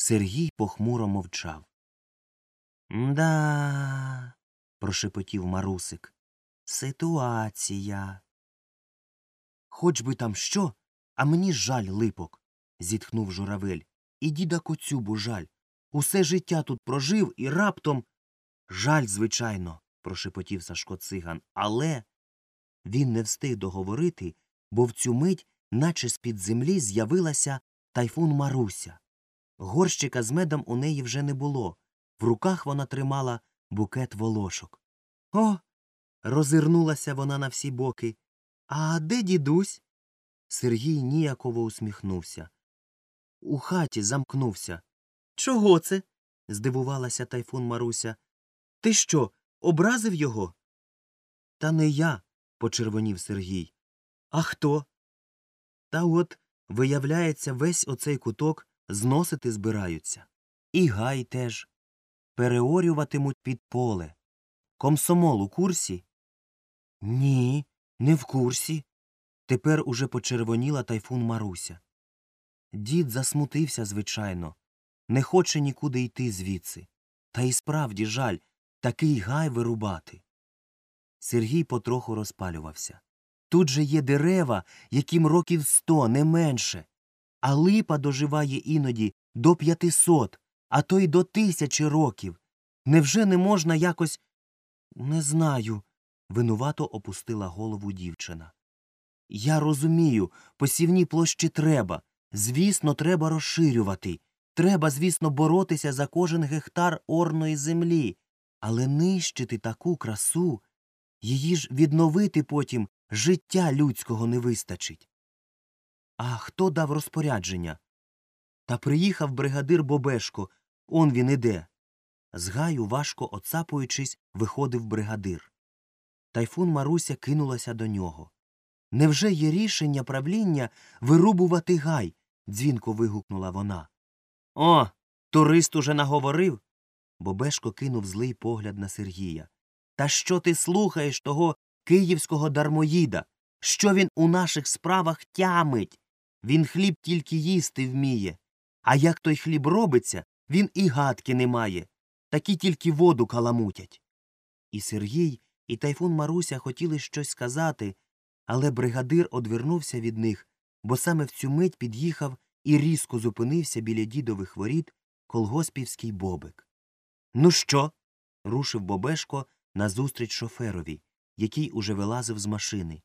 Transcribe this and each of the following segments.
Сергій похмуро мовчав. Мда. прошепотів Марусик. Ситуація. Хоч би там що, а мені жаль липок, зітхнув журавель. І діда коцюбу жаль. Усе життя тут прожив і раптом. Жаль, звичайно, прошепотів Сашко циган, але він не встиг договорити, бо в цю мить, наче з під землі, з'явилася тайфун Маруся. Горщика з медом у неї вже не було. В руках вона тримала букет волошок. О. роззирнулася вона на всі боки. А де дідусь? Сергій ніяково усміхнувся. У хаті замкнувся. Чого це? здивувалася тайфун Маруся. Ти що, образив його? Та не я, почервонів Сергій. А хто? Та от, виявляється, весь оцей куток зносити збираються. І гай теж. Переорюватимуть під поле. Комсомол у курсі? Ні, не в курсі. Тепер уже почервоніла тайфун Маруся. Дід засмутився, звичайно, не хоче нікуди йти звідси. Та й справді жаль такий гай вирубати. Сергій потроху розпалювався. Тут же є дерева, яким років сто, не менше, а липа доживає іноді до п'ятисот, а то й до тисячі років. Невже не можна якось. Не знаю. винувато опустила голову дівчина. Я розумію, посівні площі треба. Звісно, треба розширювати. Треба, звісно, боротися за кожен гектар орної землі, але нищити таку красу, її ж відновити потім життя людського не вистачить. А хто дав розпорядження? Та приїхав бригадир Бобешко, он він іде. З гаю, важко оцапуючись, виходив бригадир. Тайфун Маруся кинулася до нього. Невже є рішення правління вирубувати гай? дзвінко вигукнула вона. О, турист уже наговорив. Бобешко кинув злий погляд на Сергія. Та що ти слухаєш того київського дармоїда? Що він у наших справах тямить? Він хліб тільки їсти вміє. А як той хліб робиться, він і гадки не має. Такі тільки воду каламутять. І Сергій, і тайфун Маруся хотіли щось сказати, але бригадир одвернувся від них, бо саме в цю мить під'їхав і різко зупинився біля дідових воріт колгоспівський бобик. Ну що? рушив Бобешко назустріч шоферові, який уже вилазив з машини.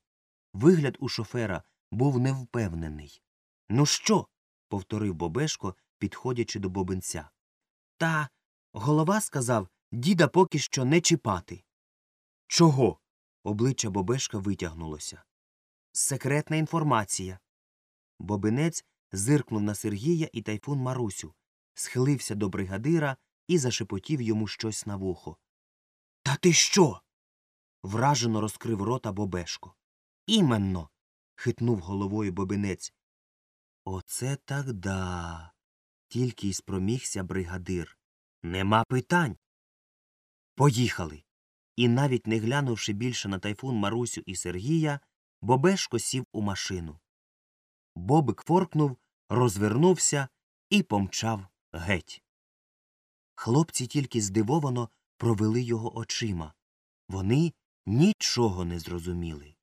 Вигляд у шофера був невпевнений. Ну що? повторив Бобешко, підходячи до бобинця. Та голова сказав діда поки що не чіпати. Чого? Обличчя Бобешка витягнулося. Секретна інформація. Бобинець зиркнув на Сергія і тайфун Марусю, схилився до бригадира і зашепотів йому щось на вухо. Та ти що? вражено розкрив рота Бобешко. Іменно. Хитнув головою бобинець. Оце так да. Тільки й спромігся бригадир. Нема питань. Поїхали. І навіть не глянувши більше на тайфун Марусю і Сергія, Бобешко сів у машину. Бобик форкнув, розвернувся і помчав геть. Хлопці тільки здивовано провели його очима. Вони нічого не зрозуміли.